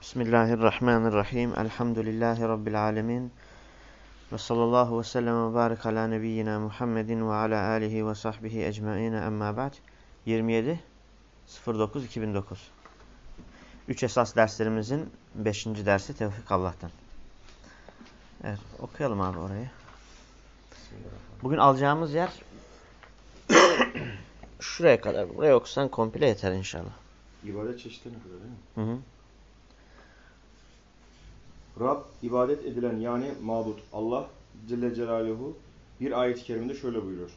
Bismillahirrahmanirrahim. Elhamdülillahi Rabbil alemin. Ve sallallahu ve sellem ve barik ala nebiyyina Muhammedin ve ala alihi ve sahbihi ecmaine emma ba'd. 27 09 2009. Üç esas derslerimizin 5. dersi Tevfik Allah'tan. Evet, okuyalım abi orayı. Bugün alacağımız yer şuraya kadar. Buraya okusan komple yeter inşallah. İbadet çeşitlerine kadar değil mi? Hı hı. Rab, ibadet edilen yani mabut Allah Celle Celaluhu bir ayet-i kerimede şöyle buyuruyor.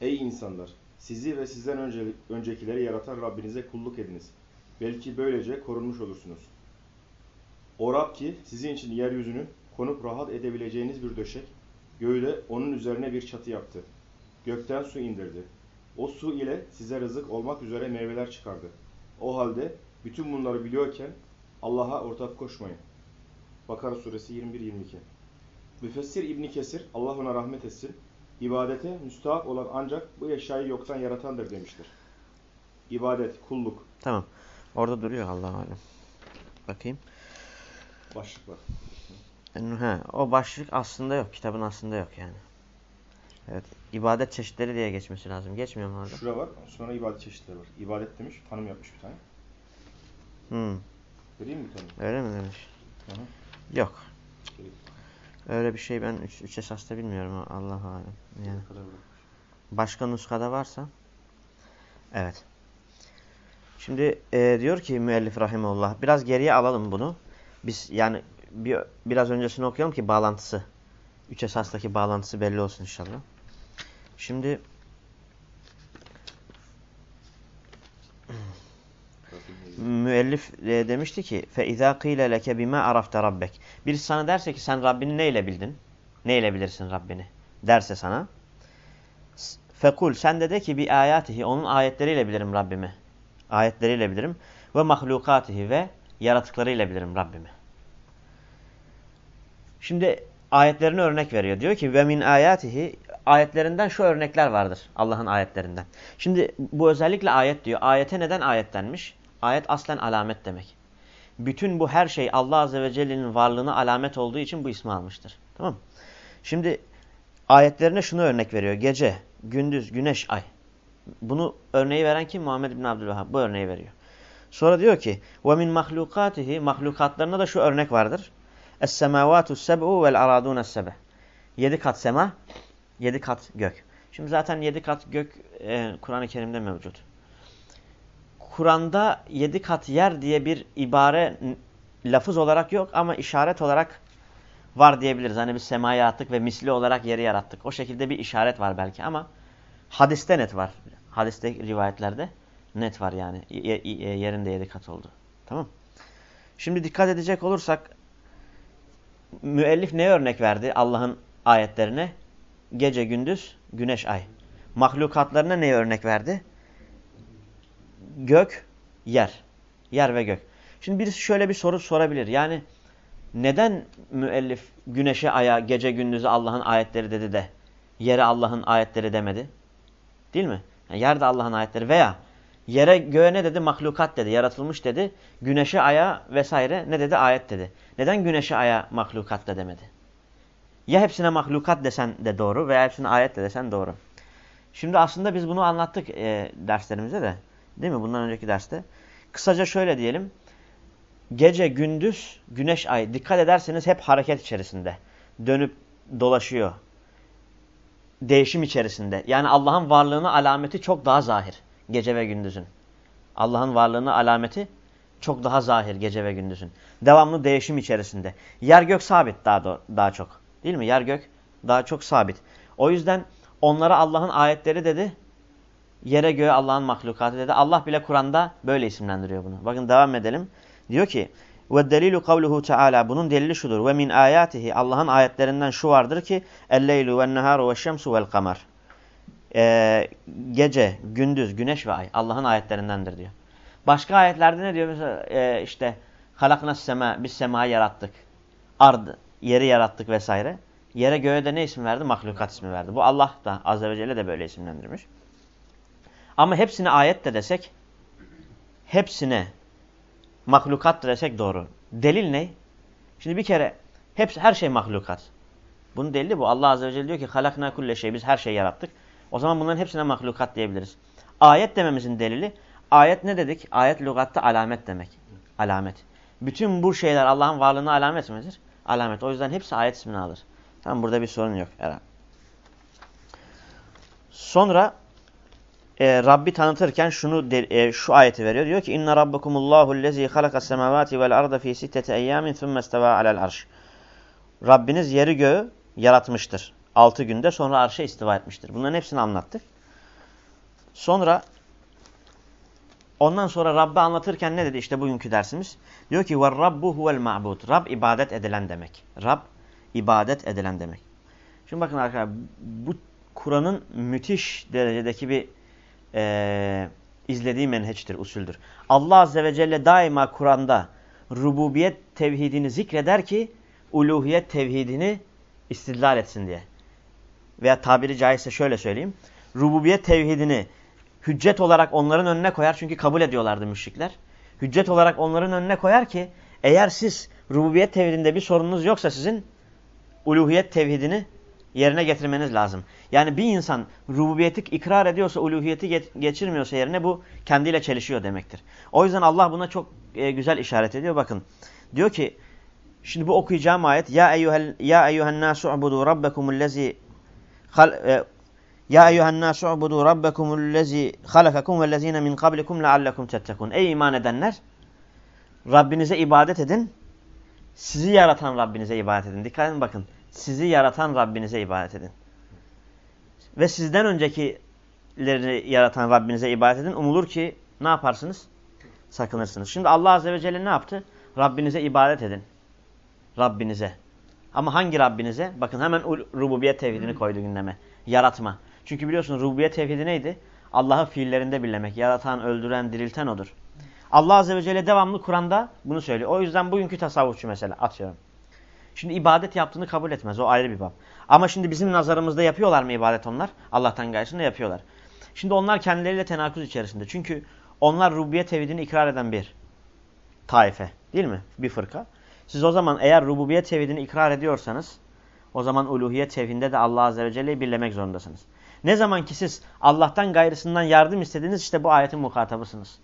Ey insanlar! Sizi ve sizden önce, öncekileri yaratan Rabbinize kulluk ediniz. Belki böylece korunmuş olursunuz. O Rab ki sizin için yeryüzünü konup rahat edebileceğiniz bir döşek, göğü de onun üzerine bir çatı yaptı. Gökten su indirdi. O su ile size rızık olmak üzere meyveler çıkardı. O halde bütün bunları biliyorken Allah'a ortak koşmayın. Bakara suresi 21-22 Müfessir İbni Kesir, Allah ona rahmet etsin, ibadete müstahak olan ancak bu eşyayı yoktan yaratandır demiştir. İbadet, kulluk. Tamam. Orada duruyor Allah'a alem. Bakayım. Başlık var. He, o başlık aslında yok. Kitabın aslında yok yani. Evet. İbadet çeşitleri diye geçmesi lazım. Geçmiyor mu orada? Şura var, sonra ibadet çeşitleri var. İbadet demiş, tanım yapmış bir tane. Hmm. Vereyim mi bir tanım? Öyle mi demiş? Hı hı. Yok. Öyle bir şey ben üç, üç esasta bilmiyorum. Allah'a alem. Yani. Başka nuskada varsa. Evet. Şimdi e, diyor ki müellif rahimullah. Biraz geriye alalım bunu. Biz yani bir, biraz öncesini okuyalım ki bağlantısı. Üç esastaki bağlantısı belli olsun inşallah. Şimdi müellif e, demişti ki فَاِذَا قِيلَ لَكَ بِمَا عَرَفْتَ رَبَّكَ Birisi sana derse ki sen Rabbini neyle bildin? Neyle bilirsin Rabbini? Derse sana. Fekul sen de de ki bir ayatihi onun ayetleriyle bilirim Rabbimi. Ayetleriyle bilirim. Ve mahlukatihi ve yaratıklarıyla bilirim Rabbimi. Şimdi ayetlerini örnek veriyor. Diyor ki ve min ayatihi ayetlerinden şu örnekler vardır. Allah'ın ayetlerinden. Şimdi bu özellikle ayet diyor. Ayete neden ayet denmiş? Ayet aslen alamet demek. Bütün bu her şey Allah Azze ve Celle'nin varlığına alamet olduğu için bu ismi almıştır. Tamam mı? Şimdi ayetlerine şunu örnek veriyor. Gece, gündüz, güneş, ay. Bunu örneği veren kim? Muhammed bin Abdülvahhab. Bu örneği veriyor. Sonra diyor ki وَمِنْ mahlukatihi Mahlukatlarına da şu örnek vardır. Es-semavatu seb'u vel aradun sebe. Yedi kat sema, yedi kat gök. Şimdi zaten yedi kat gök e, Kur'an-ı Kerim'de mevcut. Kur'an'da yedi kat yer diye bir ibare lafız olarak yok ama işaret olarak var diyebiliriz. Hani biz semayı yarattık ve misli olarak yeri yarattık. O şekilde bir işaret var belki ama hadiste net var. Hadiste rivayetlerde net var yani. Yerinde yedi kat oldu. Tamam Şimdi dikkat edecek olursak müellif ne örnek verdi Allah'ın ayetlerine? Gece, gündüz, güneş, ay. Mahlukatlarına ne örnek verdi? Gök, yer. Yer ve gök. Şimdi birisi şöyle bir soru sorabilir. Yani neden müellif güneşe, aya, gece, gündüzü Allah'ın ayetleri dedi de yere Allah'ın ayetleri demedi? Değil mi? Yani yer de Allah'ın ayetleri veya yere göğe ne dedi? Mahlukat dedi, yaratılmış dedi. Güneşe, aya vesaire ne dedi? Ayet dedi. Neden güneşe, aya mahlukat da demedi? Ya hepsine mahlukat desen de doğru veya hepsine ayet de desen doğru. Şimdi aslında biz bunu anlattık e, derslerimizde de. Değil mi? Bundan önceki derste. Kısaca şöyle diyelim. Gece, gündüz, güneş, ay. Dikkat ederseniz hep hareket içerisinde. Dönüp dolaşıyor. Değişim içerisinde. Yani Allah'ın varlığını alameti çok daha zahir. Gece ve gündüzün. Allah'ın varlığını alameti çok daha zahir gece ve gündüzün. Devamlı değişim içerisinde. Yer gök sabit daha, daha çok. Değil mi? Yer gök daha çok sabit. O yüzden onlara Allah'ın ayetleri dedi. Yere göğe Allah'ın mahlukatı dedi. Allah bile Kur'an'da böyle isimlendiriyor bunu. Bakın devam edelim. Diyor ki ve delilu kavluhu Teala bunun delili şudur. Ve min Allah'ın ayetlerinden şu vardır ki el-leylu ve neharu ve şemsu vel kamar. Ee, gece, gündüz, güneş ve ay Allah'ın ayetlerindendir diyor. Başka ayetlerde ne diyor? Mesela e, işte halaknas sema biz semayı yarattık. Ard yeri yarattık vesaire. Yere göğe de ne isim verdi? Mahlukat ismi verdi. Bu Allah da azze ve celle de böyle isimlendirmiş. Ama hepsine ayet de desek hepsine mahlukat desek doğru. Delil ne? Şimdi bir kere hepsi, her şey mahlukat. Bunun delili bu. Allah Azze ve Celle diyor ki halakna kulle şey. Biz her şeyi yarattık. O zaman bunların hepsine mahlukat diyebiliriz. Ayet dememizin delili. Ayet ne dedik? Ayet lügatta alamet demek. Alamet. Bütün bu şeyler Allah'ın varlığına alamet midir? Alamet. O yüzden hepsi ayet ismini alır. Tamam burada bir sorun yok herhalde. Sonra e, Rabbi tanıtırken şunu de, e, şu ayeti veriyor. Diyor ki inna rabbukumullahu allazi halakas semavati vel arda fi sitteti eyyamin thumma isteva alel arş. Rabbiniz yeri göğü yaratmıştır. Altı günde sonra arşa istiva etmiştir. Bunların hepsini anlattık. Sonra ondan sonra Rabbi anlatırken ne dedi? İşte bugünkü dersimiz. Diyor ki ve rabbu huvel ma'bud. Rab ibadet edilen demek. Rab ibadet edilen demek. Şimdi bakın arkadaşlar bu Kur'an'ın müthiş derecedeki bir e, izlediği menheçtir, usuldür. Allah Azze ve Celle daima Kur'an'da rububiyet tevhidini zikreder ki uluhiyet tevhidini istidlal etsin diye. Veya tabiri caizse şöyle söyleyeyim. Rububiyet tevhidini hüccet olarak onların önüne koyar çünkü kabul ediyorlardı müşrikler. Hüccet olarak onların önüne koyar ki eğer siz rububiyet tevhidinde bir sorununuz yoksa sizin uluhiyet tevhidini yerine getirmeniz lazım. Yani bir insan rububiyeti ikrar ediyorsa, uluhiyeti geçirmiyorsa yerine bu kendiyle çelişiyor demektir. O yüzden Allah buna çok e, güzel işaret ediyor. Bakın diyor ki şimdi bu okuyacağım ayet ya eyyuhel ya eyyuhen nasu ubudu rabbekumullezi e, ya eyyuhen nasu ubudu rabbekumullezi halakakum vellezine min kablikum leallekum tettekun. Ey iman edenler Rabbinize ibadet edin. Sizi yaratan Rabbinize ibadet edin. Dikkat edin bakın. Sizi yaratan Rabbinize ibadet edin. Ve sizden öncekileri yaratan Rabbinize ibadet edin. Umulur ki ne yaparsınız? Sakınırsınız. Şimdi Allah Azze ve Celle ne yaptı? Rabbinize ibadet edin. Rabbinize. Ama hangi Rabbinize? Bakın hemen rububiyet tevhidini koydu gündeme. Yaratma. Çünkü biliyorsunuz rububiyet tevhidi neydi? Allah'ı fiillerinde birlemek. Yaratan, öldüren, dirilten odur. Allah Azze ve Celle devamlı Kur'an'da bunu söylüyor. O yüzden bugünkü tasavvufçu mesela atıyorum. Şimdi ibadet yaptığını kabul etmez. O ayrı bir bab. Ama şimdi bizim nazarımızda yapıyorlar mı ibadet onlar? Allah'tan gayrısında yapıyorlar. Şimdi onlar kendileriyle tenakuz içerisinde. Çünkü onlar rububiyet tevhidini ikrar eden bir taife. Değil mi? Bir fırka. Siz o zaman eğer rububiyet tevhidini ikrar ediyorsanız o zaman uluhiyet tevhidinde de Allah Azze ve Celle'yi birlemek zorundasınız. Ne zaman ki siz Allah'tan gayrısından yardım istediniz işte bu ayetin muhatabısınız.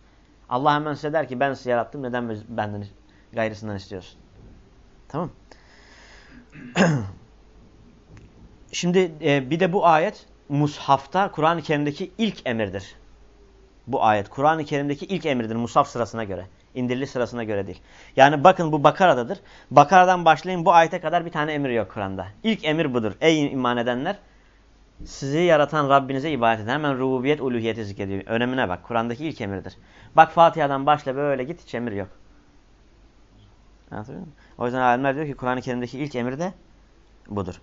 Allah hemen size der ki ben sizi yarattım neden benden gayrısından istiyorsun? Tamam Şimdi e, bir de bu ayet Mushaf'ta Kur'an-ı Kerim'deki ilk emirdir. Bu ayet Kur'an-ı Kerim'deki ilk emirdir Mushaf sırasına göre. İndirili sırasına göre değil. Yani bakın bu Bakara'dadır. Bakara'dan başlayın bu ayete kadar bir tane emir yok Kur'an'da. İlk emir budur. Ey iman edenler sizi yaratan Rabbinize ibadet edin. Hemen rububiyet, uluhiyeti zikrediyor. Önemine bak. Kur'an'daki ilk emirdir. Bak Fatiha'dan başla böyle git hiç emir yok. Anlatabiliyor muyum? O yüzden alimler diyor ki Kur'an-ı Kerim'deki ilk emir de budur.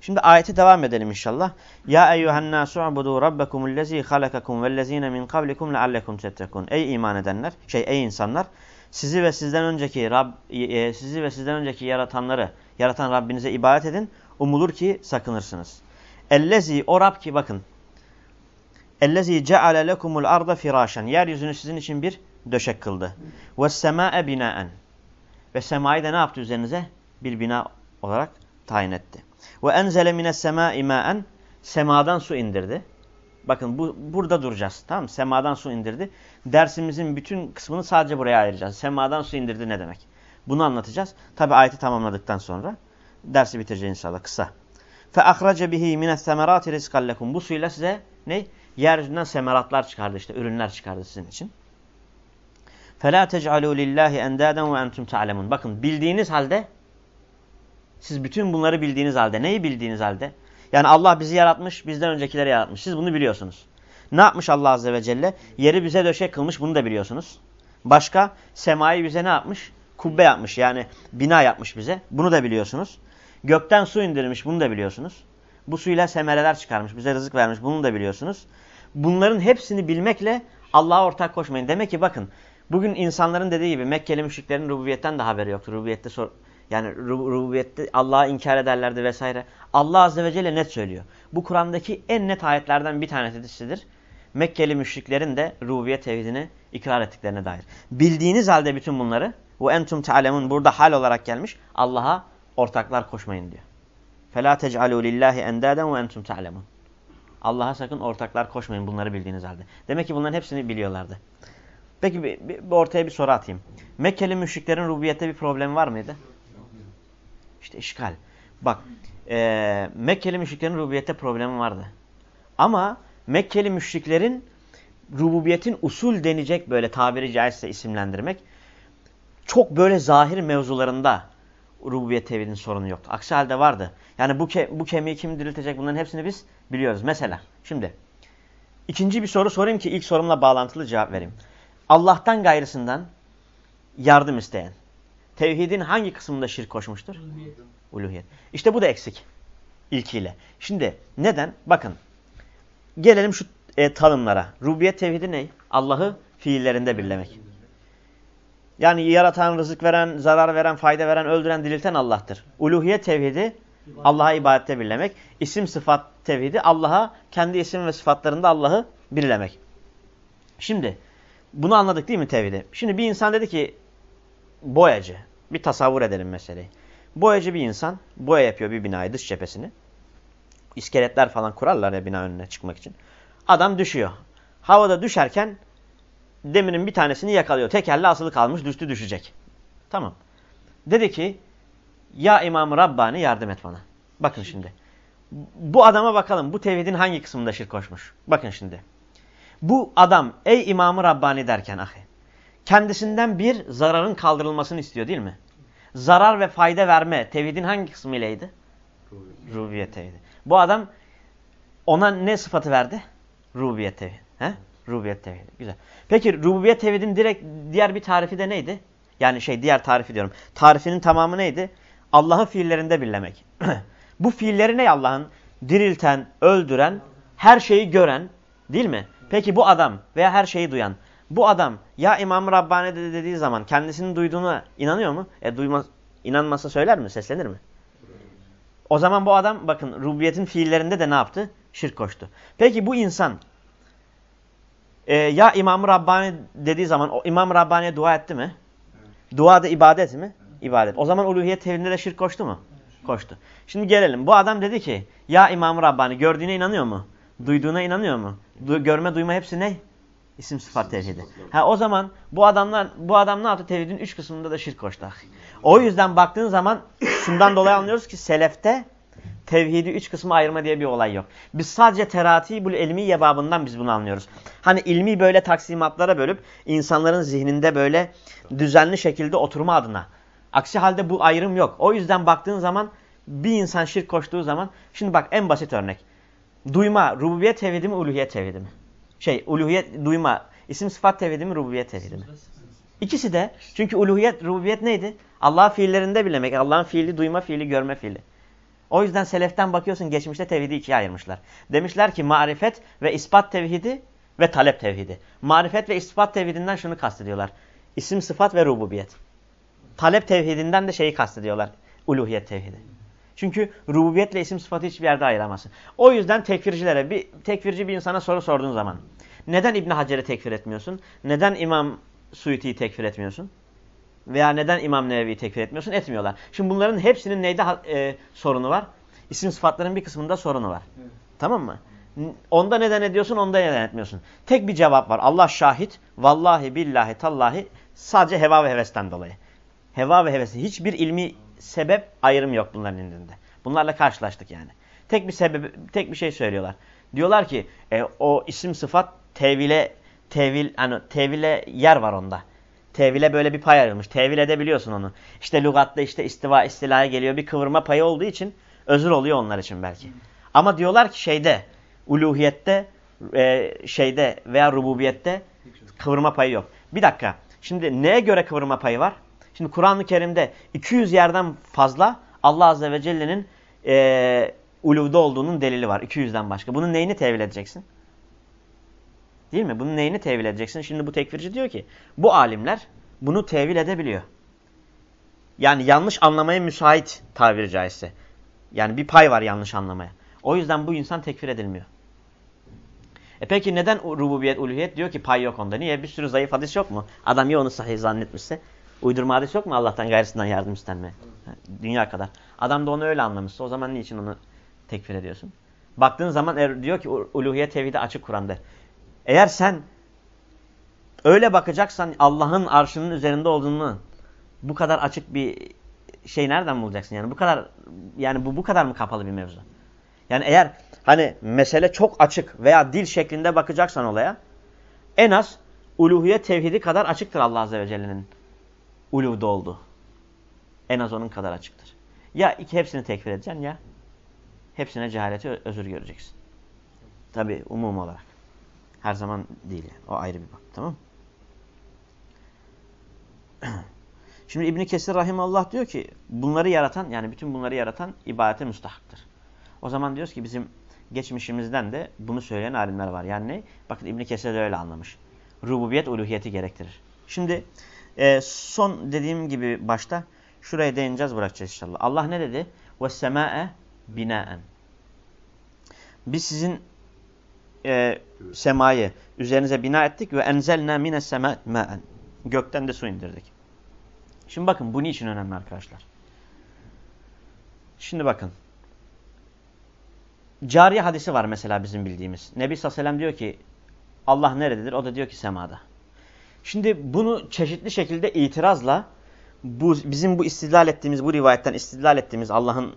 Şimdi ayeti devam edelim inşallah. Ya eyyuhen nasu ubudu rabbekumullezî halakakum vellezîne min kablikum leallekum tettekun. Ey iman edenler, şey ey insanlar, sizi ve sizden önceki Rab e, sizi ve sizden önceki yaratanları yaratan Rabbinize ibadet edin. Umulur ki sakınırsınız. Ellezî o Rab ki bakın. Ellezî ceale lekumul arda firâşen. Yeryüzünü sizin için bir döşek kıldı. Ve semâe binâen. Ve semayı da ne yaptı üzerinize? Bir bina olarak tayin etti. Ve enzele mines semâi mâen. Semadan su indirdi. Bakın bu, burada duracağız. Tamam mı? Semadan su indirdi. Dersimizin bütün kısmını sadece buraya ayıracağız. Semadan su indirdi ne demek? Bunu anlatacağız. Tabi ayeti tamamladıktan sonra dersi bitireceğiz inşallah kısa. Fe ahrace bihi mines semerati rizkallekum. Bu suyla size ne? Yeryüzünden semeratlar çıkardı işte ürünler çıkardı sizin için. فَلَا تَجْعَلُوا لِلّٰهِ اَنْدَادًا وَاَنْتُمْ تَعْلَمُونَ Bakın bildiğiniz halde, siz bütün bunları bildiğiniz halde, neyi bildiğiniz halde? Yani Allah bizi yaratmış, bizden öncekileri yaratmış. Siz bunu biliyorsunuz. Ne yapmış Allah Azze ve Celle? Yeri bize döşek kılmış, bunu da biliyorsunuz. Başka, semayı bize ne yapmış? Kubbe yapmış, yani bina yapmış bize. Bunu da biliyorsunuz. Gökten su indirmiş, bunu da biliyorsunuz. Bu suyla semereler çıkarmış, bize rızık vermiş, bunu da biliyorsunuz. Bunların hepsini bilmekle Allah'a ortak koşmayın. Demek ki bakın, Bugün insanların dediği gibi Mekkeli müşriklerin rububiyetten de haberi yoktu. Rububiyette sor yani rububiyette Allah'ı inkar ederlerdi vesaire. Allah azze ve celle net söylüyor. Bu Kur'an'daki en net ayetlerden bir tanesidir. Mekkeli müşriklerin de rububiyet tevhidini ikrar ettiklerine dair. Bildiğiniz halde bütün bunları ve entum ta'lemun burada hal olarak gelmiş. Allah'a ortaklar koşmayın diyor. Fela tec'alu lillahi endaden ve entum ta'lemun. Allah'a sakın ortaklar koşmayın bunları bildiğiniz halde. Demek ki bunların hepsini biliyorlardı. Peki bir, bir, ortaya bir soru atayım. Mekkeli müşriklerin rububiyette bir problemi var mıydı? İşte işgal. Bak e, Mekkeli müşriklerin rububiyette problemi vardı. Ama Mekkeli müşriklerin rububiyetin usul denecek böyle tabiri caizse isimlendirmek çok böyle zahir mevzularında rububiyet tevhidin sorunu yoktu. Aksi halde vardı. Yani bu, ke bu kemiği kim diriltecek bunların hepsini biz biliyoruz. Mesela şimdi ikinci bir soru sorayım ki ilk sorumla bağlantılı cevap vereyim. Allah'tan gayrısından yardım isteyen tevhidin hangi kısmında şirk koşmuştur? Uluhiyet. Uluhiyet. İşte bu da eksik ilkiyle. Şimdi neden? Bakın gelelim şu e, tanımlara. Rububiyet tevhidi ne? Allah'ı fiillerinde birlemek. Yani yaratan, rızık veren, zarar veren, fayda veren, öldüren, dirilten Allah'tır. Uluhiyet tevhidi Allah'a ibadette birlemek. İsim sıfat tevhidi Allah'a kendi isim ve sıfatlarında Allah'ı birlemek. Şimdi bunu anladık değil mi tevhidi? Şimdi bir insan dedi ki boyacı. Bir tasavvur edelim meseleyi. Boyacı bir insan boya yapıyor bir binayı dış cephesini. İskeletler falan kurarlar ya bina önüne çıkmak için. Adam düşüyor. Havada düşerken demirin bir tanesini yakalıyor. Tekerle asılı kalmış düştü düşecek. Tamam. Dedi ki ya İmam Rabbani yardım et bana. Bakın şimdi. Bu adama bakalım bu tevhidin hangi kısmında şirk koşmuş. Bakın şimdi. Bu adam ey İmam Rabbani derken ahi. Kendisinden bir zararın kaldırılmasını istiyor değil mi? Zarar ve fayda verme tevhidin hangi kısmıylaydı? Rububiyet tevhidi. Bu adam ona ne sıfatı verdi? Rububiyet tevhidi. He? Rububiyet tevhidi. Güzel. Peki rububiyet tevhidin direkt diğer bir tarifi de neydi? Yani şey diğer tarifi diyorum. Tarifinin tamamı neydi? Allah'ın fiillerinde birlemek. Bu fiilleri ne Allah'ın? Dirilten, öldüren, her şeyi gören değil mi? Peki bu adam veya her şeyi duyan. Bu adam ya İmam Rabbani dedi dediği zaman kendisinin duyduğuna inanıyor mu? E duyma, inanmasa söyler mi? Seslenir mi? O zaman bu adam bakın rubiyetin fiillerinde de ne yaptı? Şirk koştu. Peki bu insan e, ya İmam Rabbani dediği zaman o İmam Rabbani'ye dua etti mi? Dua da ibadet mi? İbadet. O zaman uluhiyet tevhidinde de şirk koştu mu? Koştu. Şimdi gelelim. Bu adam dedi ki ya İmam Rabbani gördüğüne inanıyor mu? Duyduğuna inanıyor mu? Du görme duyma hepsi ne? İsim sıfat tevhidi. Ha o zaman bu adamlar bu adam ne yaptı? Tevhidin üç kısmında da şirk koştu. O yüzden baktığın zaman şundan dolayı anlıyoruz ki selefte tevhidi üç kısma ayırma diye bir olay yok. Biz sadece terati bu ilmi yebabından biz bunu anlıyoruz. Hani ilmi böyle taksimatlara bölüp insanların zihninde böyle düzenli şekilde oturma adına. Aksi halde bu ayrım yok. O yüzden baktığın zaman bir insan şirk koştuğu zaman şimdi bak en basit örnek. Duyma rububiyet tevhidi mi uluhiyet tevhidi mi? Şey uluhiyet duyma isim sıfat tevhidi mi rububiyet tevhidi mi? İkisi de çünkü uluhiyet rububiyet neydi? Allah'ın fiillerinde bilemek. Allah'ın fiili duyma fiili görme fiili. O yüzden seleften bakıyorsun geçmişte tevhidi ikiye ayırmışlar. Demişler ki marifet ve ispat tevhidi ve talep tevhidi. Marifet ve ispat tevhidinden şunu kastediyorlar. İsim, sıfat ve rububiyet. Talep tevhidinden de şeyi kastediyorlar. Uluhiyet tevhidi. Çünkü rububiyetle isim sıfatı hiçbir yerde ayıramazsın. O yüzden tekfircilere, bir tekfirci bir insana soru sorduğun zaman neden İbn Hacer'i tekfir etmiyorsun? Neden İmam Suyuti'yi tekfir etmiyorsun? Veya neden İmam Nevevi'yi tekfir etmiyorsun? Etmiyorlar. Şimdi bunların hepsinin neyde e, sorunu var? İsim sıfatların bir kısmında sorunu var. Evet. Tamam mı? Onda neden ediyorsun, onda neden etmiyorsun. Tek bir cevap var. Allah şahit. Vallahi billahi tallahi sadece heva ve hevesten dolayı. Heva ve hevesi. Hiçbir ilmi sebep ayrım yok bunların indinde. Bunlarla karşılaştık yani. Tek bir sebep, tek bir şey söylüyorlar. Diyorlar ki e, o isim sıfat tevile tevil hani tevile yer var onda. Tevile böyle bir pay ayrılmış. Tevil edebiliyorsun onu. İşte lügatta işte istiva istilaya geliyor. Bir kıvırma payı olduğu için özür oluyor onlar için belki. Ama diyorlar ki şeyde uluhiyette e, şeyde veya rububiyette kıvırma payı yok. Bir dakika. Şimdi neye göre kıvırma payı var? Şimdi Kur'an-ı Kerim'de 200 yerden fazla Allah Azze ve Celle'nin e, uluvda olduğunun delili var. 200'den başka. Bunun neyini tevil edeceksin? Değil mi? Bunun neyini tevil edeceksin? Şimdi bu tekfirci diyor ki bu alimler bunu tevil edebiliyor. Yani yanlış anlamaya müsait tabiri caizse. Yani bir pay var yanlış anlamaya. O yüzden bu insan tekfir edilmiyor. E peki neden rububiyet, uluhiyet diyor ki pay yok onda? Niye? Bir sürü zayıf hadis yok mu? Adam ya onu sahih zannetmişse. Uydurma hadis yok mu Allah'tan gayrısından yardım istenme? Dünya kadar. Adam da onu öyle anlamışsa o zaman niçin onu tekfir ediyorsun? Baktığın zaman er, diyor ki uluhiyet tevhidi açık Kur'an'da. Eğer sen öyle bakacaksan Allah'ın arşının üzerinde olduğunu bu kadar açık bir şey nereden bulacaksın? Yani bu kadar yani bu bu kadar mı kapalı bir mevzu? Yani eğer hani mesele çok açık veya dil şeklinde bakacaksan olaya en az uluhiyet tevhidi kadar açıktır Allah Azze ve Celle'nin uluvda olduğu. En az onun kadar açıktır. Ya iki hepsini tekfir edeceksin ya hepsine cehaleti özür göreceksin. Tabi umum olarak. Her zaman değil yani. O ayrı bir bak. Tamam Şimdi İbn Kesir rahimallah diyor ki bunları yaratan yani bütün bunları yaratan ibadete müstahaktır. O zaman diyoruz ki bizim geçmişimizden de bunu söyleyen alimler var. Yani ne? Bakın İbn Kesir de öyle anlamış. Rububiyet uluhiyeti gerektirir. Şimdi e, son dediğim gibi başta şuraya değineceğiz bırakacağız inşallah. Allah ne dedi? Ve sema'e binaen. Biz sizin e, semayı üzerinize bina ettik ve enzelna mine sema ma'en. Gökten de su indirdik. Şimdi bakın bu niçin önemli arkadaşlar. Şimdi bakın. Cariye hadisi var mesela bizim bildiğimiz. Nebi Sallallahu diyor ki Allah nerededir? O da diyor ki semada. Şimdi bunu çeşitli şekilde itirazla bu bizim bu istidlal ettiğimiz bu rivayetten istidlal ettiğimiz Allah'ın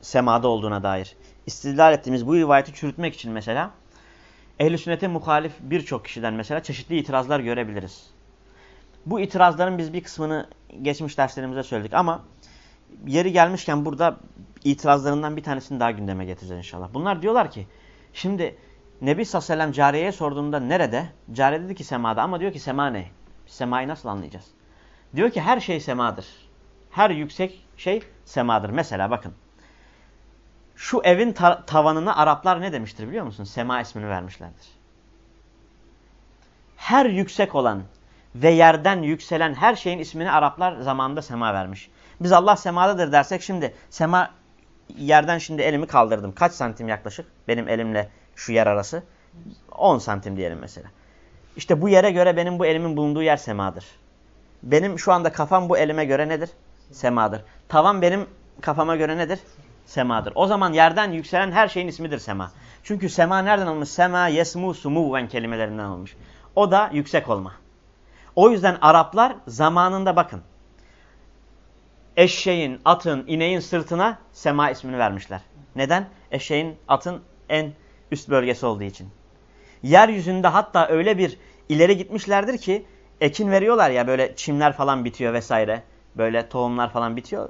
semada olduğuna dair istidlal ettiğimiz bu rivayeti çürütmek için mesela ehl-i sünnete muhalif birçok kişiden mesela çeşitli itirazlar görebiliriz. Bu itirazların biz bir kısmını geçmiş derslerimize söyledik ama yeri gelmişken burada itirazlarından bir tanesini daha gündeme getireceğiz inşallah. Bunlar diyorlar ki şimdi Nebi sallallahu aleyhi ve sellem cariyeye sorduğunda nerede? Cariye dedi ki semada ama diyor ki sema ne? Semayı nasıl anlayacağız? Diyor ki her şey semadır. Her yüksek şey semadır. Mesela bakın. Şu evin ta tavanını Araplar ne demiştir biliyor musun? Sema ismini vermişlerdir. Her yüksek olan ve yerden yükselen her şeyin ismini Araplar zamanında sema vermiş. Biz Allah semadadır dersek şimdi sema yerden şimdi elimi kaldırdım. Kaç santim yaklaşık benim elimle şu yer arası? 10 santim diyelim mesela. İşte bu yere göre benim bu elimin bulunduğu yer semadır. Benim şu anda kafam bu elime göre nedir? Semadır. Tavan benim kafama göre nedir? Semadır. O zaman yerden yükselen her şeyin ismidir sema. Çünkü sema nereden alınmış? Sema, yesmu, sumuven kelimelerinden alınmış. O da yüksek olma. O yüzden Araplar zamanında bakın. Eşeğin, atın, ineğin sırtına sema ismini vermişler. Neden? Eşeğin, atın en üst bölgesi olduğu için. Yeryüzünde hatta öyle bir ileri gitmişlerdir ki ekin veriyorlar ya böyle çimler falan bitiyor vesaire. Böyle tohumlar falan bitiyor.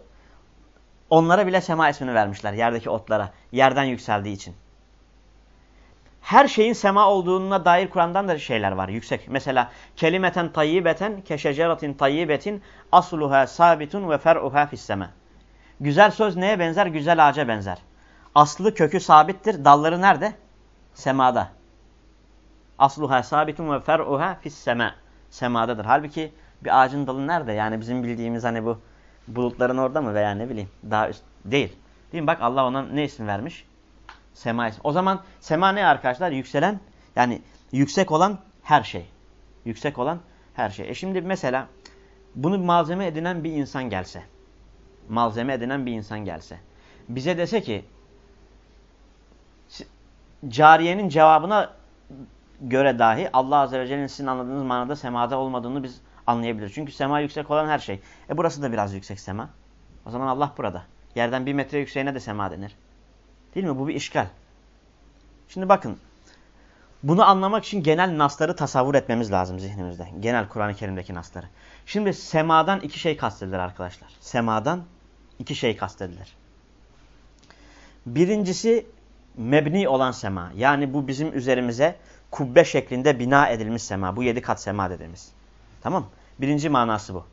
Onlara bile sema ismini vermişler yerdeki otlara. Yerden yükseldiği için. Her şeyin sema olduğuna dair Kur'an'dan da şeyler var yüksek. Mesela kelimeten tayyibeten keşeceratin tayyibetin asluha sabitun ve fer'uha fisseme. Güzel söz neye benzer? Güzel ağaca benzer. Aslı kökü sabittir. Dalları nerede? Semada. Asluha sabitun ve fer'uha fisseme. Semadadır. Halbuki bir ağacın dalı nerede? Yani bizim bildiğimiz hani bu bulutların orada mı veya ne bileyim daha üst değil. Değil mi? Bak Allah ona ne isim vermiş? Sema ismi. O zaman sema ne arkadaşlar? Yükselen yani yüksek olan her şey. Yüksek olan her şey. E şimdi mesela bunu malzeme edinen bir insan gelse. Malzeme edinen bir insan gelse. Bize dese ki cariyenin cevabına göre dahi Allah Azze ve Celle'nin sizin anladığınız manada semada olmadığını biz anlayabiliriz. Çünkü sema yüksek olan her şey. E burası da biraz yüksek sema. O zaman Allah burada. Yerden bir metre yükseğine de sema denir. Değil mi? Bu bir işgal. Şimdi bakın. Bunu anlamak için genel nasları tasavvur etmemiz lazım zihnimizde. Genel Kur'an-ı Kerim'deki nasları. Şimdi semadan iki şey kastedilir arkadaşlar. Semadan iki şey kastedilir. Birincisi mebni olan sema. Yani bu bizim üzerimize kubbe şeklinde bina edilmiş sema. Bu yedi kat sema dediğimiz. Tamam Birinci manası bu.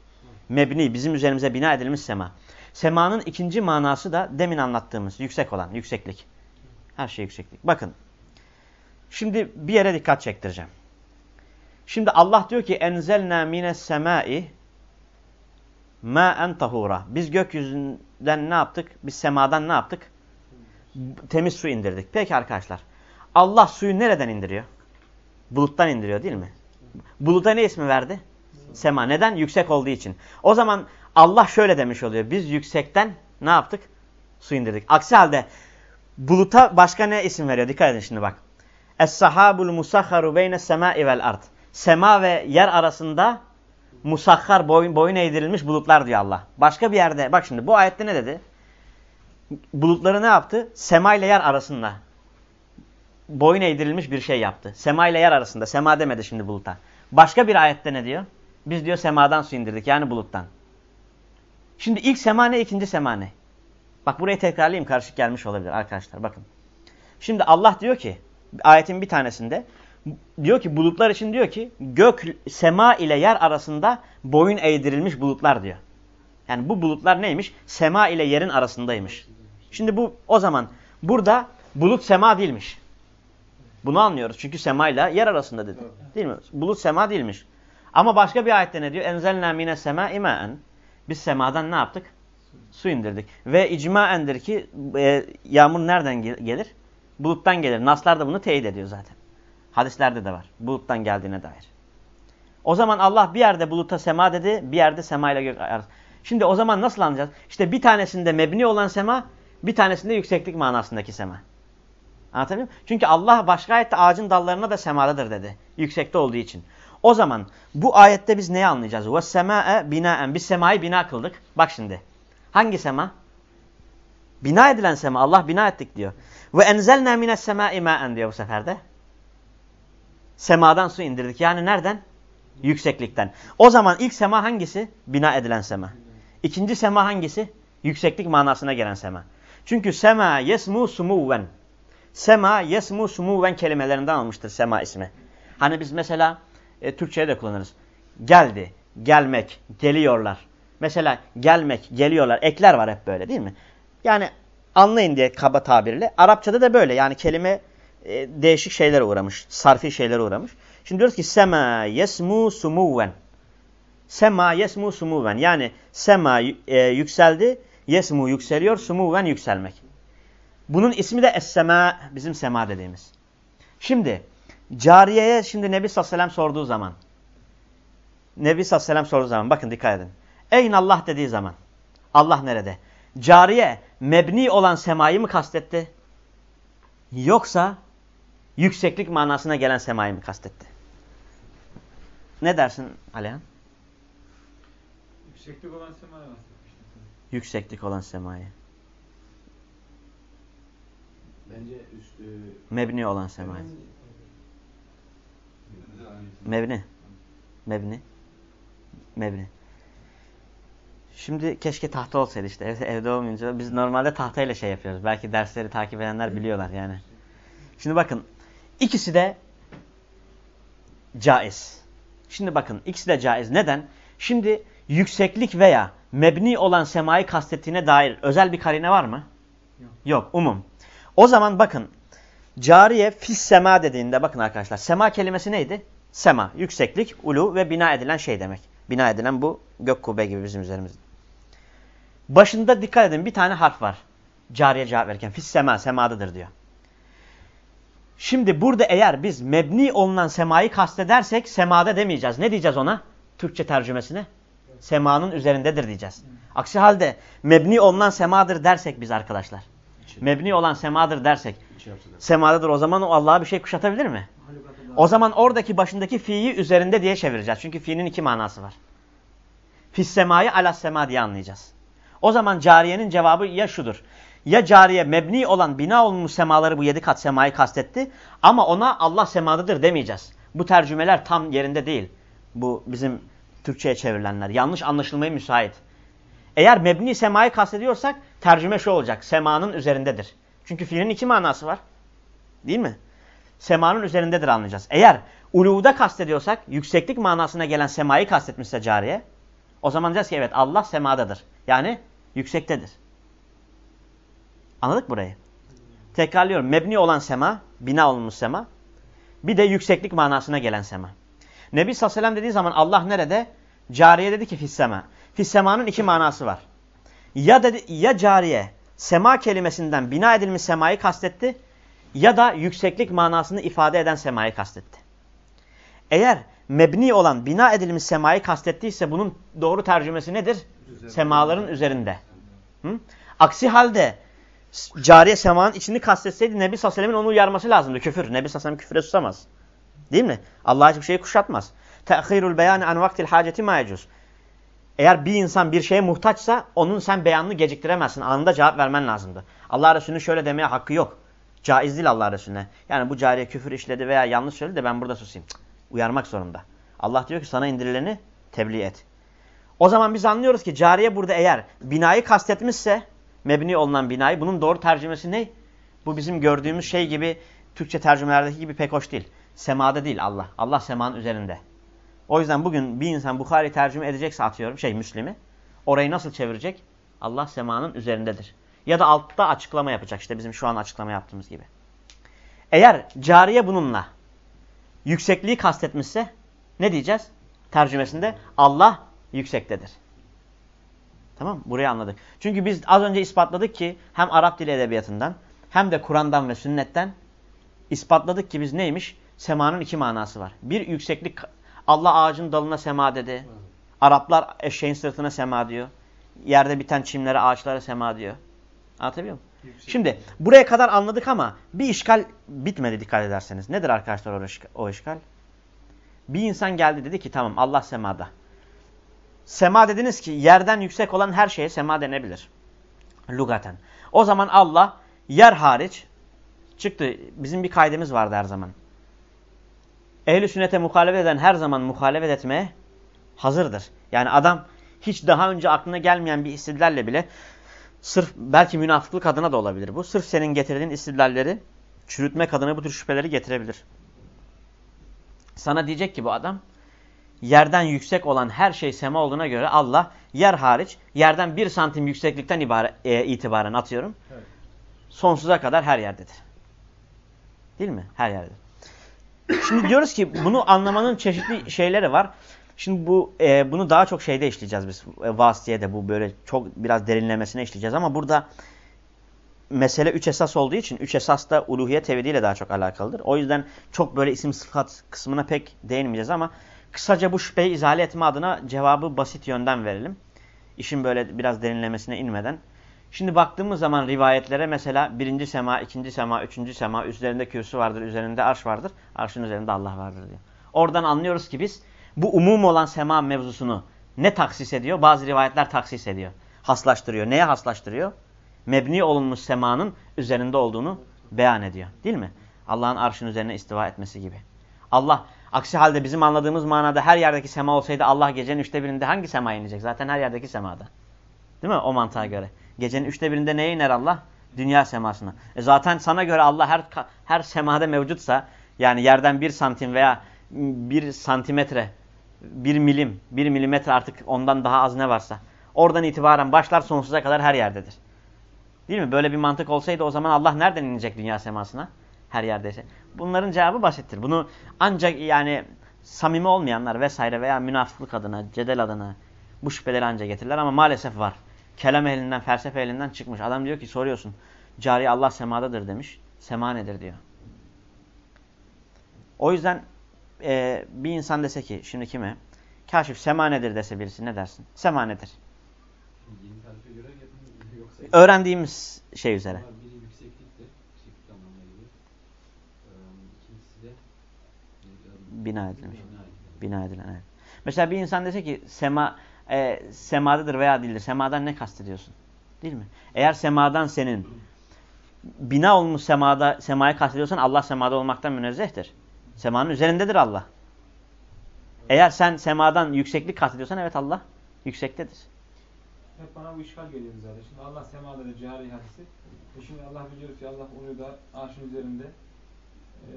Mebni bizim üzerimize bina edilmiş sema. Semanın ikinci manası da demin anlattığımız yüksek olan, yükseklik. Her şey yükseklik. Bakın. Şimdi bir yere dikkat çektireceğim. Şimdi Allah diyor ki enzelna mines semai ma'en tahura. Biz gökyüzünden ne yaptık? Biz semadan ne yaptık? Temiz su indirdik. Peki arkadaşlar. Allah suyu nereden indiriyor? Buluttan indiriyor değil mi? Buluta ne ismi verdi? Sema. Neden? Yüksek olduğu için. O zaman Allah şöyle demiş oluyor. Biz yüksekten ne yaptık? Su indirdik. Aksi halde buluta başka ne isim veriyor? Dikkat edin şimdi bak. Es-sahabul musahharu beyne semai vel ard. Sema ve yer arasında musahhar boyun, boyun eğdirilmiş bulutlar diyor Allah. Başka bir yerde bak şimdi bu ayette ne dedi? Bulutları ne yaptı? Sema ile yer arasında boyun eğdirilmiş bir şey yaptı. Sema ile yer arasında. Sema demedi şimdi buluta. Başka bir ayette ne diyor? Biz diyor semadan su indirdik yani buluttan. Şimdi ilk sema ne ikinci sema ne? Bak burayı tekrarlayayım karışık gelmiş olabilir arkadaşlar bakın. Şimdi Allah diyor ki ayetin bir tanesinde diyor ki bulutlar için diyor ki gök sema ile yer arasında boyun eğdirilmiş bulutlar diyor. Yani bu bulutlar neymiş? Sema ile yerin arasındaymış. Şimdi bu o zaman burada bulut sema değilmiş. Bunu anlıyoruz. Çünkü sema ile yer arasında dedi. Değil mi? Bulut sema değilmiş. Ama başka bir ayette ne diyor? Enzelna mine sema imaen. Biz semadan ne yaptık? Su indirdik. Ve icmaendir ki e, yağmur nereden gelir? Buluttan gelir. Naslar da bunu teyit ediyor zaten. Hadislerde de var. Buluttan geldiğine dair. O zaman Allah bir yerde buluta sema dedi, bir yerde sema ile gök arası. Şimdi o zaman nasıl anlayacağız? İşte bir tanesinde mebni olan sema, bir tanesinde yükseklik manasındaki sema. Anlatabiliyor muyum? Çünkü Allah başka ayette ağacın dallarına da semadadır dedi. Yüksekte olduğu için. O zaman bu ayette biz neyi anlayacağız? وَالسَّمَاءَ binaen. Biz semayı bina kıldık. Bak şimdi. Hangi sema? Bina edilen sema. Allah bina ettik diyor. Ve enzelna mines semai ma'en diyor bu sefer de. Semadan su indirdik. Yani nereden? Yükseklikten. O zaman ilk sema hangisi? Bina edilen sema. İkinci sema hangisi? Yükseklik manasına gelen sema. Çünkü sema yesmu sumuven. Sema yesmu sumuven kelimelerinden almıştır sema ismi. Hani biz mesela e, Türkçe'de de kullanırız. Geldi, gelmek, geliyorlar. Mesela gelmek, geliyorlar. Ekler var hep böyle değil mi? Yani anlayın diye kaba tabirle. Arapçada da böyle yani kelime e, değişik şeylere uğramış. Sarfi şeylere uğramış. Şimdi diyoruz ki sema yesmu sumuven. Sema yesmu sumuven. Yani sema e, yükseldi, yesmu yükseliyor, sumuven yükselmek. Bunun ismi de es-sema, bizim sema dediğimiz. Şimdi cariyeye şimdi Nebi sallallahu aleyhi ve sellem sorduğu zaman Nebi sallallahu aleyhi ve sellem sorduğu zaman bakın dikkat edin. Eyn Allah dediği zaman Allah nerede? Cariye mebni olan semayı mı kastetti? Yoksa yükseklik manasına gelen semayı mı kastetti? Ne dersin Alihan? Yükseklik olan semayı Yükseklik olan semayı. Bence üst, e, Mebni olan semayı. Mebni. Mebni. Mebni. Şimdi keşke tahta olsaydı işte. Evde, evde olmayınca biz normalde tahtayla şey yapıyoruz. Belki dersleri takip edenler biliyorlar yani. Şimdi bakın. ikisi de caiz. Şimdi bakın ikisi de caiz. Neden? Şimdi yükseklik veya mebni olan semayı kastettiğine dair özel bir karine var mı? Yok. Yok umum. O zaman bakın cariye fis sema dediğinde bakın arkadaşlar sema kelimesi neydi? Sema, yükseklik, ulu ve bina edilen şey demek. Bina edilen bu gök kubbe gibi bizim üzerimizde. Başında dikkat edin bir tane harf var. Cariye cevap verirken fis sema, semadadır diyor. Şimdi burada eğer biz mebni olunan semayı kastedersek semada demeyeceğiz. Ne diyeceğiz ona? Türkçe tercümesine. Semanın üzerindedir diyeceğiz. Aksi halde mebni olunan semadır dersek biz arkadaşlar. Mebni olan semadır dersek. Semadadır o zaman o Allah'a bir şey kuşatabilir mi? O zaman oradaki başındaki fi'yi üzerinde diye çevireceğiz. Çünkü fi'nin iki manası var. Fis semayı alas sema diye anlayacağız. O zaman cariyenin cevabı ya şudur. Ya cariye mebni olan bina olmuş semaları bu yedi kat semayı kastetti. Ama ona Allah semadadır demeyeceğiz. Bu tercümeler tam yerinde değil. Bu bizim Türkçe'ye çevrilenler. Yanlış anlaşılmaya müsait. Eğer mebni semayı kastediyorsak tercüme şu olacak. Semanın üzerindedir. Çünkü fiilin iki manası var. Değil mi? Semanın üzerindedir anlayacağız. Eğer uluda kastediyorsak yükseklik manasına gelen semayı kastetmişse cariye o zaman diyeceğiz ki evet Allah semadadır. Yani yüksektedir. Anladık burayı? Tekrarlıyorum. Mebni olan sema, bina olmuş sema. Bir de yükseklik manasına gelen sema. Nebi sallallahu dediği zaman Allah nerede? Cariye dedi ki fissema. Fissemanın iki manası var. Ya dedi ya cariye sema kelimesinden bina edilmiş semayı kastetti ya da yükseklik manasını ifade eden semayı kastetti. Eğer mebni olan bina edilmiş semayı kastettiyse bunun doğru tercümesi nedir? Semaların üzerinde. Hı? Aksi halde cariye semanın içini kastetseydi Nebi Sallallahu onu uyarması lazımdı. Küfür. Nebi Sallallahu küfüre susamaz. Değil mi? Allah hiçbir şeyi kuşatmaz. Te'khirul beyan an vaktil haceti ma. Eğer bir insan bir şeye muhtaçsa onun sen beyanını geciktiremezsin. Anında cevap vermen lazımdı. Allah Resulü'nün şöyle demeye hakkı yok. Caiz değil Allah Resulüne. Yani bu cariye küfür işledi veya yanlış söyledi de ben burada susayım. Uyarmak zorunda. Allah diyor ki sana indirileni tebliğ et. O zaman biz anlıyoruz ki cariye burada eğer binayı kastetmişse mebni olunan binayı bunun doğru tercümesi ne? Bu bizim gördüğümüz şey gibi Türkçe tercümelerdeki gibi pek hoş değil. Semada değil Allah. Allah semanın üzerinde. O yüzden bugün bir insan Bukhari tercüme edecekse atıyorum şey Müslim'i. Orayı nasıl çevirecek? Allah semanın üzerindedir. Ya da altta açıklama yapacak işte bizim şu an açıklama yaptığımız gibi. Eğer cariye bununla yüksekliği kastetmişse ne diyeceğiz? Tercümesinde Allah yüksektedir. Tamam Burayı anladık. Çünkü biz az önce ispatladık ki hem Arap dili edebiyatından hem de Kur'an'dan ve sünnetten ispatladık ki biz neymiş? Semanın iki manası var. Bir yükseklik Allah ağacın dalına sema dedi. Araplar eşeğin sırtına sema diyor. Yerde biten çimlere, ağaçlara sema diyor. Anlatabiliyor muyum? Yüksek. Şimdi buraya kadar anladık ama bir işgal bitmedi dikkat ederseniz. Nedir arkadaşlar o işgal? O işgal? Bir insan geldi dedi ki tamam Allah semada. Sema dediniz ki yerden yüksek olan her şeye sema denebilir. Lugaten. O zaman Allah yer hariç çıktı. Bizim bir kaydemiz vardı her zaman. Ehli sünnete muhalefet eden her zaman muhalefet etmeye hazırdır. Yani adam hiç daha önce aklına gelmeyen bir istidlalle bile sırf belki münafıklık adına da olabilir bu. Sırf senin getirdiğin istidlalleri çürütmek adına bu tür şüpheleri getirebilir. Sana diyecek ki bu adam yerden yüksek olan her şey sema olduğuna göre Allah yer hariç yerden bir santim yükseklikten ibare, e, itibaren atıyorum. Evet. Sonsuza kadar her yerdedir. Değil mi? Her yerdedir. Şimdi diyoruz ki bunu anlamanın çeşitli şeyleri var. Şimdi bu e, bunu daha çok şeyde işleyeceğiz biz. E, vasıtiye bu böyle çok biraz derinlemesine işleyeceğiz ama burada mesele üç esas olduğu için üç esas da uluhiyet tevhidiyle daha çok alakalıdır. O yüzden çok böyle isim sıfat kısmına pek değinmeyeceğiz ama kısaca bu şüpheyi izale etme adına cevabı basit yönden verelim. İşin böyle biraz derinlemesine inmeden. Şimdi baktığımız zaman rivayetlere mesela birinci sema, ikinci sema, üçüncü sema, üzerinde kürsü vardır, üzerinde arş vardır, arşın üzerinde Allah vardır diyor. Oradan anlıyoruz ki biz bu umum olan sema mevzusunu ne taksis ediyor? Bazı rivayetler taksis ediyor. Haslaştırıyor. Neye haslaştırıyor? Mebni olunmuş semanın üzerinde olduğunu beyan ediyor. Değil mi? Allah'ın arşın üzerine istiva etmesi gibi. Allah aksi halde bizim anladığımız manada her yerdeki sema olsaydı Allah gecenin üçte birinde hangi sema inecek? Zaten her yerdeki semada. Değil mi? O mantığa göre. Gecenin üçte birinde neye iner Allah? Dünya semasına. E zaten sana göre Allah her her semada mevcutsa yani yerden bir santim veya bir santimetre, bir milim, bir milimetre artık ondan daha az ne varsa. Oradan itibaren başlar sonsuza kadar her yerdedir. Değil mi? Böyle bir mantık olsaydı o zaman Allah nereden inecek dünya semasına? Her yerdeyse. Bunların cevabı basittir. Bunu ancak yani samimi olmayanlar vesaire veya münafıklık adına, cedel adına bu şüpheleri ancak getirirler ama maalesef var kelam elinden, felsefe elinden çıkmış. Adam diyor ki soruyorsun. Cari Allah semadadır demiş. Sema nedir diyor. O yüzden e, bir insan dese ki şimdi kime? Kaşif sema nedir dese birisi ne dersin? Sema nedir? Öğrendiğimiz şey üzere. Bina edilmiş. Bina edilen evet. Mesela bir insan dese ki sema e, semadadır veya değildir. Semadan ne kastediyorsun? Değil mi? Eğer semadan senin bina olmuş semada, semayı kastediyorsan Allah semada olmaktan münezzehtir. Semanın üzerindedir Allah. Eğer sen semadan yükseklik kastediyorsan evet Allah yüksektedir. Hep bana bu işgal geliyor zaten. Şimdi Allah semadadır cihari hadisi. E şimdi Allah biliyoruz ki Allah onu da arşın üzerinde. Ee,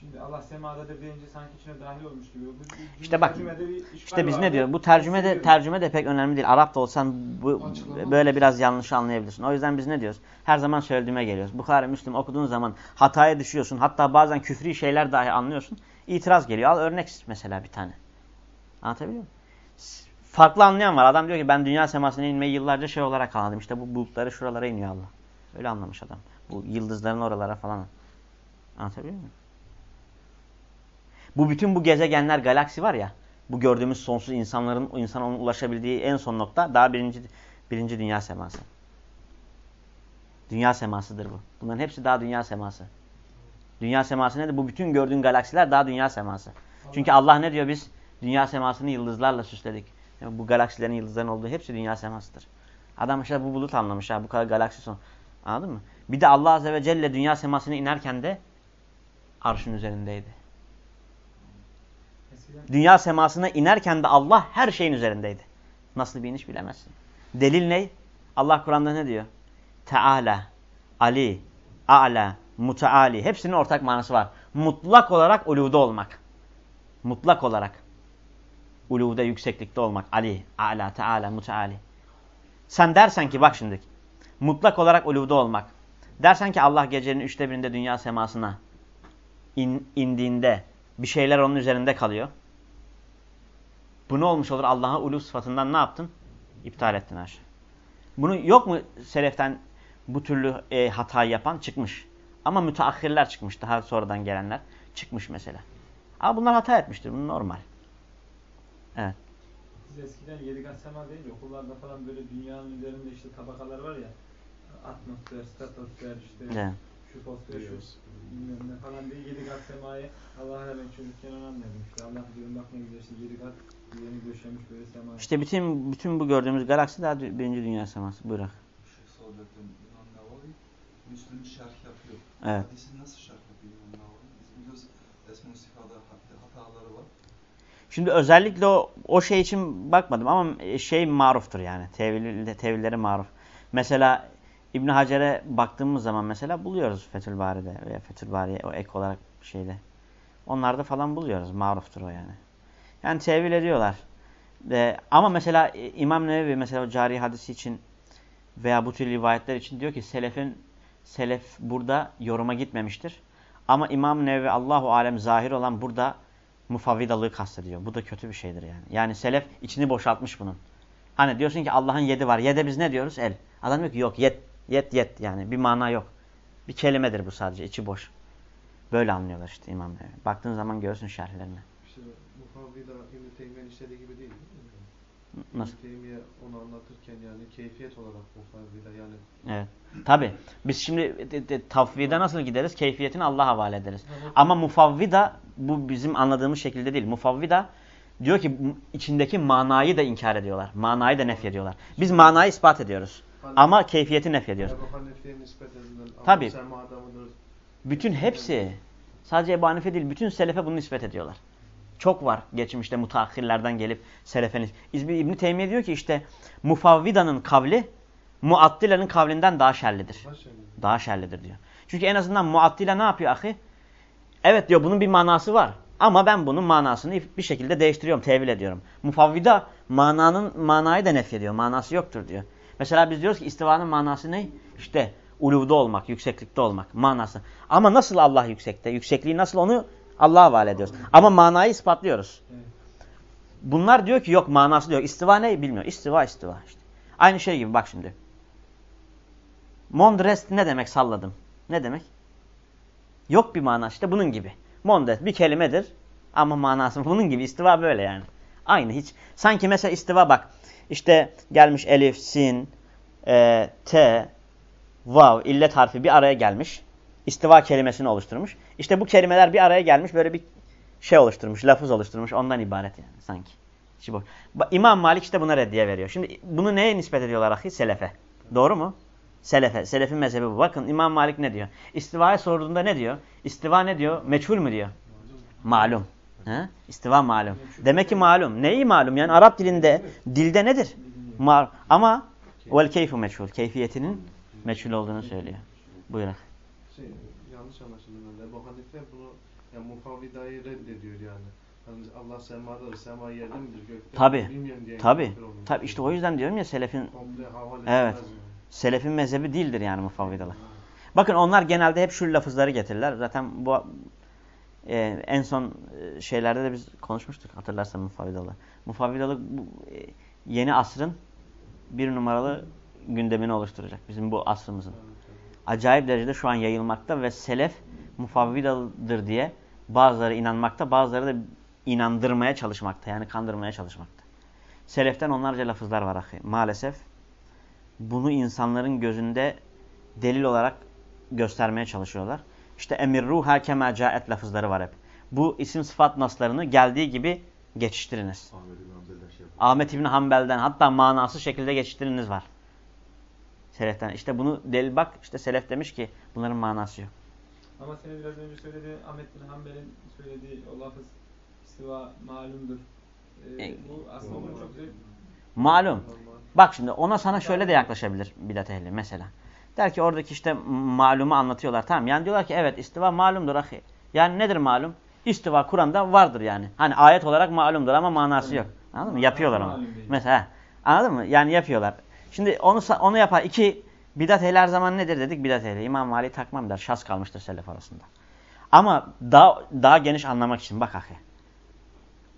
Şimdi Allah semadadır deyince sanki içine dahil olmuş gibi. Bu, işte bak, işte biz ne diyor? Bu tercüme de, tercüme de pek önemli değil. Arap da olsan bu, böyle biraz yanlış anlayabilirsin. O yüzden biz ne diyoruz? Her zaman söylediğime geliyoruz. Bukhari, Müslim okuduğun zaman hataya düşüyorsun. Hatta bazen küfri şeyler dahi anlıyorsun. İtiraz geliyor. Al örnek mesela bir tane. Anlatabiliyor muyum? Farklı anlayan var. Adam diyor ki ben dünya semasına inmeyi yıllarca şey olarak anladım. İşte bu bulutları şuralara iniyor Allah. Öyle anlamış adam. Bu yıldızların oralara falan. Anlatabiliyor muyum? Bu bütün bu gezegenler galaksi var ya. Bu gördüğümüz sonsuz insanların insana ulaşabildiği en son nokta daha birinci, birinci dünya seması. Dünya semasıdır bu. Bunların hepsi daha dünya seması. Dünya seması nedir? Bu bütün gördüğün galaksiler daha dünya seması. Çünkü Allah ne diyor biz? Dünya semasını yıldızlarla süsledik. Yani bu galaksilerin yıldızların olduğu hepsi dünya semasıdır. Adam işte bu bulut anlamış ha bu kadar galaksi son. Anladın mı? Bir de Allah Azze ve Celle dünya semasına inerken de arşın üzerindeydi. Dünya semasına inerken de Allah her şeyin üzerindeydi. Nasıl bir iniş bilemezsin. Delil ne? Allah Kur'an'da ne diyor? Teala, Ali, A'la, Muteali. Hepsinin ortak manası var. Mutlak olarak uluda olmak. Mutlak olarak. Uluda yükseklikte olmak. Ali, A'la, Teala, Muteali. Sen dersen ki bak şimdi. Mutlak olarak uluda olmak. Dersen ki Allah gecenin üçte birinde dünya semasına in, indiğinde bir şeyler onun üzerinde kalıyor. Bu ne olmuş olur? Allah'a ulu sıfatından ne yaptın? İptal ettin her şey. Bunu yok mu seleften bu türlü e, hatayı yapan? Çıkmış. Ama müteahhirler çıkmış. Daha sonradan gelenler çıkmış mesela. Ama bunlar hata etmiştir. Bu normal. Evet. Biz eskiden yedi kat sema deyince okullarda falan böyle dünyanın üzerinde işte tabakalar var ya atmosfer, stratosfer işte Evet. Şu Biliyoruz. şu bilmem ne falan diye yedi kat semayı Allah hemen çocukken onu anladım işte Allah diyorum bak ne güzel işte yedi kat yerini döşemiş böyle sema. İşte bütün bütün bu gördüğümüz galaksi daha birinci dünya seması. Buyur. Bir şey. İmam Navavi Müslüm şerh yapıyor. Evet. Hadisi nasıl şerh yapıyor İmam Navavi? Biz biliyoruz Esma-ı Sifa'da hat- hataları var. Şimdi özellikle o, o şey için bakmadım ama şey maruftur yani. Tevil, tevilleri maruf. Mesela İbn Hacer'e baktığımız zaman mesela buluyoruz Fethül Bari'de veya Fethül Bari'ye o ek olarak şeyde. Onlarda falan buluyoruz. Maruftur o yani. Yani tevil ediyorlar. De, ama mesela e, İmam Nevevi mesela o cari hadisi için veya bu tür rivayetler için diyor ki selefin selef burada yoruma gitmemiştir. Ama İmam Nevevi Allahu alem zahir olan burada mufavvidalığı kastediyor. Bu da kötü bir şeydir yani. Yani selef içini boşaltmış bunun. Hani diyorsun ki Allah'ın yedi var. Yede biz ne diyoruz? El. Adam diyor ki yok yet, yet, yet. Yani bir mana yok. Bir kelimedir bu sadece. içi boş. Böyle anlıyorlar işte İmam Nevevi. Baktığın zaman görürsün şerhlerine. İşte Mufavvida İbn-i Teymiye'nin işlediği gibi değil. Nasıl? İbn-i Teymiye onu anlatırken yani keyfiyet olarak Mufavvida yani Evet. Tabi. Biz şimdi de- nasıl gideriz? Keyfiyetini Allah'a havale ederiz. Ama mufavvida bu bizim anladığımız şekilde değil. Mufavvida diyor ki içindeki manayı da inkar ediyorlar. Manayı da nef ediyorlar. Biz manayı ispat ediyoruz. Ama keyfiyeti nef sema adamıdır. Bütün hepsi sadece Ebu Hanife değil bütün selefe bunu nispet ediyorlar. Çok var geçmişte mutaahhirlerden gelip selefe nispet. İzmi- İbn Teymiye diyor ki işte mufavvidanın kavli muattilenin kavlinden daha şerlidir. Daha şerlidir diyor. Çünkü en azından muattile ne yapıyor ahi? Evet diyor bunun bir manası var. Ama ben bunun manasını bir şekilde değiştiriyorum, tevil ediyorum. Mufavvida mananın manayı da nef ediyor. Manası yoktur diyor. Mesela biz diyoruz ki istivanın manası ne? İşte uluvda olmak, yükseklikte olmak manası. Ama nasıl Allah yüksekte? Yüksekliği nasıl onu Allah'a havale ediyoruz. Ama manayı ispatlıyoruz. Bunlar diyor ki yok manası diyor. İstiva ne bilmiyor. İstiva istiva işte. Aynı şey gibi bak şimdi. Mondrest ne demek salladım? Ne demek? Yok bir manası işte bunun gibi. Mondrest bir kelimedir ama manası bunun gibi istiva böyle yani. Aynı hiç. Sanki mesela istiva bak. İşte gelmiş elif, sin, e, t, vav, illet harfi bir araya gelmiş. İstiva kelimesini oluşturmuş. İşte bu kelimeler bir araya gelmiş böyle bir şey oluşturmuş, lafız oluşturmuş. Ondan ibaret yani sanki. Ba- İmam Malik işte buna reddiye veriyor. Şimdi bunu neye nispet ediyorlar ahi? Selefe. Doğru mu? Selefe. Selefin mezhebi bu. Bakın İmam Malik ne diyor? İstiva'ya sorduğunda ne diyor? İstiva ne diyor? Meçhul mü diyor? Malum. He? İstiva malum. Demek ki malum. Neyi malum? Yani Arap dilinde, dilde nedir? Mal Ama vel keyfu meçhul. Keyfiyetinin meçhul olduğunu söylüyor. Buyurun. şey, yanlış anlaşıldı. Ebu Hanife bunu yani Mufavvida'yı reddediyor yani. Hani Allah semadadır, sema yerde midir, gökte Tabi. bilmiyorum. Tabi. Tabi işte o yüzden diyorum ya selefin Evet. yani. selefin mezhebi değildir yani mufavvidalar. Bakın onlar genelde hep şu lafızları getirirler. Zaten bu e, en son e, şeylerde de biz konuşmuştuk hatırlarsan mufavvidalı. Mufavvidalık bu, e, yeni asrın bir numaralı gündemini oluşturacak. Bizim bu asrımızın. Acayip derecede şu an yayılmakta ve selef mufavvidalıdır diye Bazıları inanmakta, bazıları da inandırmaya çalışmakta. Yani kandırmaya çalışmakta. Seleften onlarca lafızlar var ahi. Maalesef bunu insanların gözünde delil olarak göstermeye çalışıyorlar. İşte emirruha kema caet lafızları var hep. Bu isim sıfat naslarını geldiği gibi geçiştiriniz. Ahmet İbn Hanbel'den şey İbni Hanbel'den hatta manası şekilde geçiştiriniz var. Seleften. İşte bunu delil bak işte Selef demiş ki bunların manası yok. Ama senin biraz önce söylediği Ahmet bin Hanbel'in söylediği o lafız istiva malumdur. Ee, E, bu aslında bunun çok güzel Malum. Bak şimdi ona sana şöyle de yaklaşabilir bidat ehli mesela. Der ki oradaki işte malumu anlatıyorlar tamam. Yani diyorlar ki evet istiva malumdur ahi. Yani nedir malum? İstiva Kur'an'da vardır yani. Hani ayet olarak malumdur ama manası yok. Anladın mı? Yapıyorlar değil. Mesela he. anladın mı? Yani yapıyorlar. Şimdi onu onu yapar. İki bidat ehli her zaman nedir dedik? Bidat ehli. İmam Mali takmam der. Şas kalmıştır selef arasında. Ama daha daha geniş anlamak için bak ahi.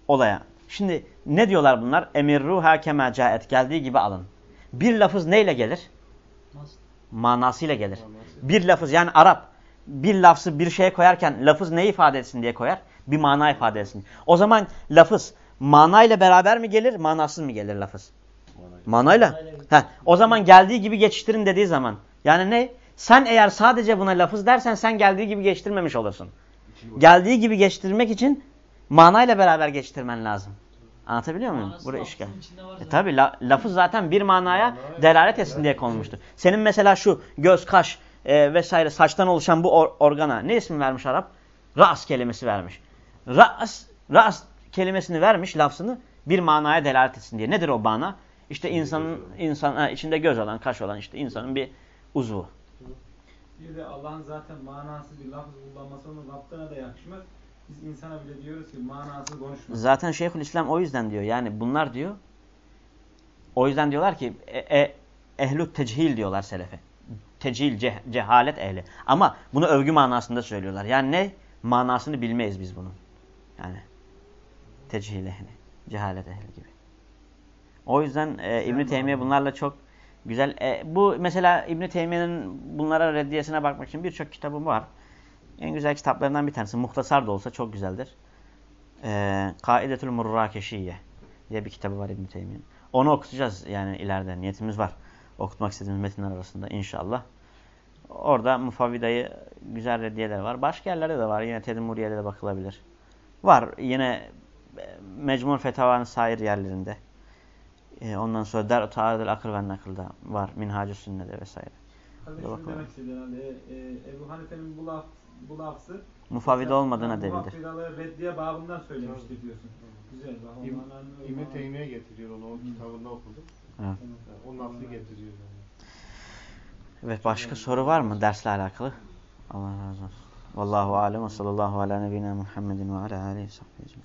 Olaya. Şimdi ne diyorlar bunlar? Emirruha kema caet. Geldiği gibi alın. Bir lafız neyle gelir? Manasıyla gelir. Bir lafız yani Arap bir lafzı bir şeye koyarken lafız ne ifade etsin diye koyar? Bir mana ifade etsin. O zaman lafız manayla beraber mi gelir, manasız mı gelir lafız? Manayla. Heh, o zaman geldiği gibi geçiştirin dediği zaman. Yani ne? Sen eğer sadece buna lafız dersen sen geldiği gibi geçiştirmemiş olursun. Geldiği gibi geçiştirmek için manayla beraber geçiştirmen lazım. Anlatabiliyor muyum? Manası Buraya işgal. E tabi la, lafız zaten bir manaya delalet etsin diye konulmuştur. Senin mesela şu göz, kaş e, vesaire saçtan oluşan bu or- organa ne ismi vermiş Arap? Ras kelimesi vermiş. Ras, ras kelimesini vermiş lafzını bir manaya delalet etsin diye. Nedir o mana? İşte insanın insan ha, içinde göz olan, kaş olan işte insanın bir uzvu. Bir de Allah'ın zaten manasız bir lafız kullanması onun Rabbına da yakışmaz. Biz insana bile diyoruz ki manasız konuşma. Zaten Şeyhülislam o yüzden diyor. Yani bunlar diyor. O yüzden diyorlar ki e, e, ehlü techil diyorlar selefe. Tecil, ceh- cehalet ehli. Ama bunu övgü manasında söylüyorlar. Yani ne? Manasını bilmeyiz biz bunun. Yani tecihil ehli, cehalet ehli gibi. O yüzden e, İbn Teymiye bunlarla çok güzel. E, bu mesela İbn Teymiye'nin bunlara reddiyesine bakmak için birçok kitabı var. En güzel kitaplarından bir tanesi. Muhtasar da olsa çok güzeldir. E, Kaidetül Murrakeşiye diye bir kitabı var İbn Teymiye'nin. Onu okutacağız yani ileride niyetimiz var. Okutmak istediğimiz metinler arasında inşallah. Orada Mufavvida'yı güzel reddiyeler var. Başka yerlerde de var. Yine Tedmuriye'de de bakılabilir. Var. Yine e, Mecmur Fetava'nın sair yerlerinde. E, ondan sonra Der Ta'adil Akıl ve Nakıl'da var. Minhacı Sünne'de vesaire. Bakalım. demek istedi herhalde. E, e, Ebu Hanife'nin bu, laf, bu lafzı Mufavvide olmadığına delildir. Muhaffidaları reddiye babından söylemiştir diyorsun. Güzel. Bak, İm- İbn-i Teymiye getiriyor onu o kitabında okudum. Evet. O lafzı getiriyor yani. Evet başka soru var mı dersle alakalı? Allah razı olsun. Vallahu alem ve sallallahu ala nebine Muhammedin ve ala aleyhi ve sahbihi.